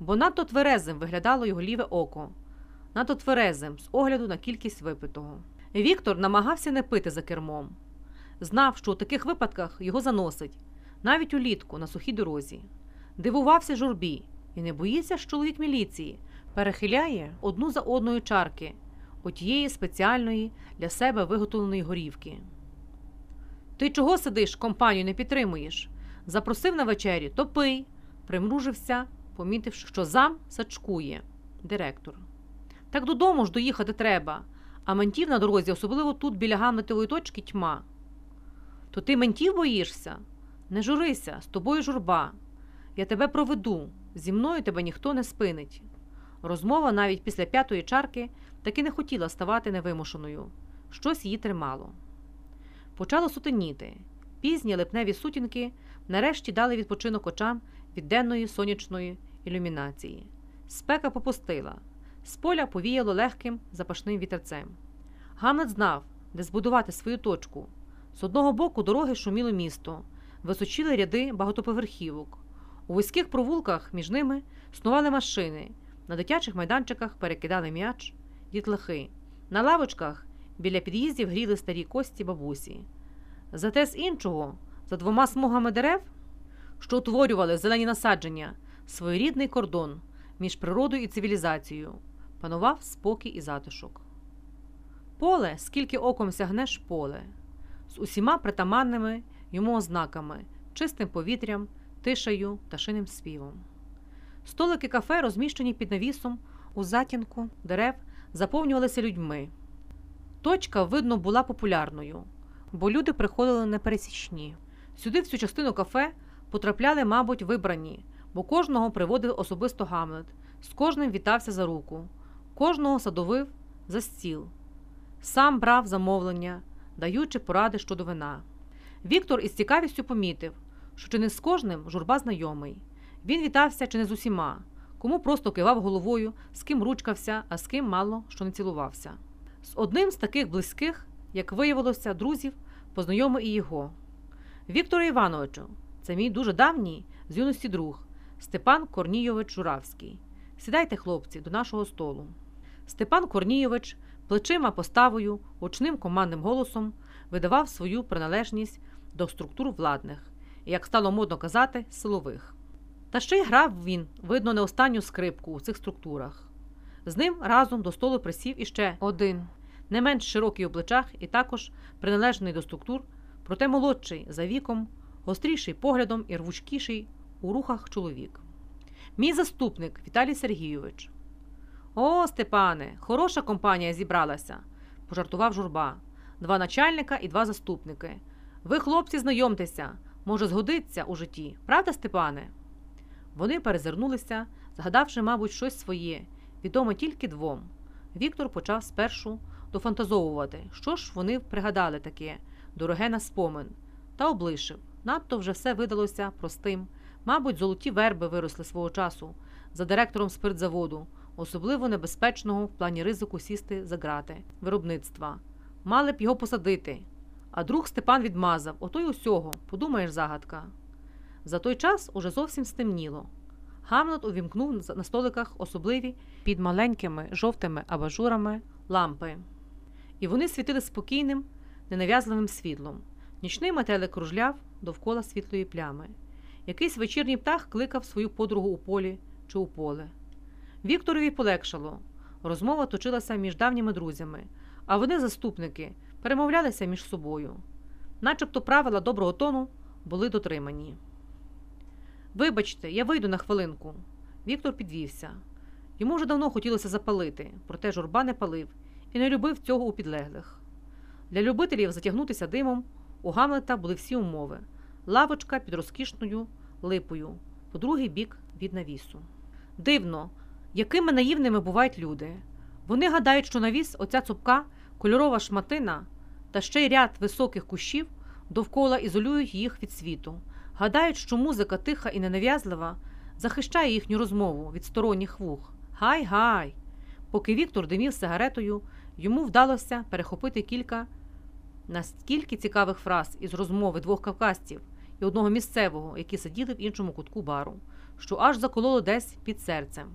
бо надто тверезим виглядало його ліве око, надто тверезим з огляду на кількість випитого. Віктор намагався не пити за кермом. Знав, що у таких випадках його заносить, навіть улітку на сухій дорозі. Дивувався журбі і не боїться, що чоловік міліції перехиляє одну за одною чарки отієї спеціальної для себе виготовленої горівки. Ти чого сидиш, компанію не підтримуєш? Запросив на вечері, то пий, примружився, помітивши, що зам сачкує директор. Так додому ж доїхати треба, а ментів на дорозі, особливо тут біля гамлетової точки, тьма. То ти ментів боїшся? Не журися, з тобою журба. Я тебе проведу, зі мною тебе ніхто не спинить. Розмова навіть після п'ятої чарки таки не хотіла ставати невимушеною. Щось її тримало. Почало сутеніти. Пізні липневі сутінки нарешті дали відпочинок очам від денної сонячної ілюмінації. Спека попустила. З поля повіяло легким запашним вітерцем. Гамлет знав, де збудувати свою точку. З одного боку дороги шуміло місто, височили ряди багатоповерхівок. У вузьких провулках між ними снували машини, на дитячих майданчиках перекидали м'яч, дітлахи, на лавочках біля під'їздів гріли старі кості бабусі. Зате з іншого, за двома смугами дерев, що утворювали зелені насадження, своєрідний кордон між природою і цивілізацією, панував спокій і затишок. Поле, скільки оком сягнеш поле, з усіма притаманними йому ознаками, чистим повітрям, тишею пташиним співом. Столики кафе, розміщені під навісом у затінку дерев, заповнювалися людьми. Точка, видно, була популярною, бо люди приходили непересічні. Сюди, в цю частину кафе, потрапляли, мабуть, вибрані, бо кожного приводив особисто Гамлет, з кожним вітався за руку, кожного садовив за стіл. Сам брав замовлення, даючи поради щодо вина. Віктор із цікавістю помітив, що чи не з кожним журба знайомий. Він вітався чи не з усіма, кому просто кивав головою, з ким ручкався, а з ким мало що не цілувався. З одним з таких близьких, як виявилося, друзів, познайомив і його. Віктору Івановичу, це мій дуже давній з юності друг Степан Корнійович Журавський. Сідайте, хлопці, до нашого столу. Степан Корнійович плечима поставою, очним командним голосом видавав свою приналежність до структур владних як стало модно казати, силових. Та ще й грав він, видно, не останню скрипку у цих структурах. З ним разом до столу присів іще один, не менш широкий у плечах і також приналежний до структур, проте молодший за віком, гостріший поглядом і рвучкіший у рухах чоловік. Мій заступник Віталій Сергійович. О, Степане, хороша компанія зібралася, пожартував журба. Два начальника і два заступники. Ви, хлопці, знайомтеся, може, згодиться у житті, правда, Степане? Вони перезирнулися, згадавши, мабуть, щось своє, відоме тільки двом. Віктор почав спершу дофантазовувати, що ж вони пригадали таке, дороге на спомин, та облишив. Надто вже все видалося простим. Мабуть, золоті верби виросли свого часу за директором спиртзаводу, особливо небезпечного в плані ризику сісти за грати виробництва. Мали б його посадити. А друг Степан відмазав ото й усього, подумаєш, загадка. За той час уже зовсім стемніло. Гамлет увімкнув на столиках особливі під маленькими жовтими абажурами лампи, і вони світили спокійним, ненав'язливим світлом. Нічний метелик кружляв довкола світлої плями. Якийсь вечірній птах кликав свою подругу у полі чи у поле. Вікторові полегшало. Розмова точилася між давніми друзями, а вони, заступники, перемовлялися між собою. Начебто правила доброго тону були дотримані. Вибачте, я вийду на хвилинку. Віктор підвівся. Йому вже давно хотілося запалити, проте журба не палив і не любив цього у підлеглих. Для любителів затягнутися димом у Гамлета були всі умови лавочка під розкішною липою, по другий бік від навісу. Дивно, якими наївними бувають люди. Вони гадають, що навіс оця цупка, кольорова шматина та ще й ряд високих кущів довкола ізолюють їх від світу. Гадають, що музика тиха і ненав'язлива захищає їхню розмову від сторонніх вух. Гай-гай! Поки Віктор димів сигаретою, йому вдалося перехопити кілька настільки цікавих фраз із розмови двох кавказців і одного місцевого, які сиділи в іншому кутку бару. що аж закололо десь під серцем.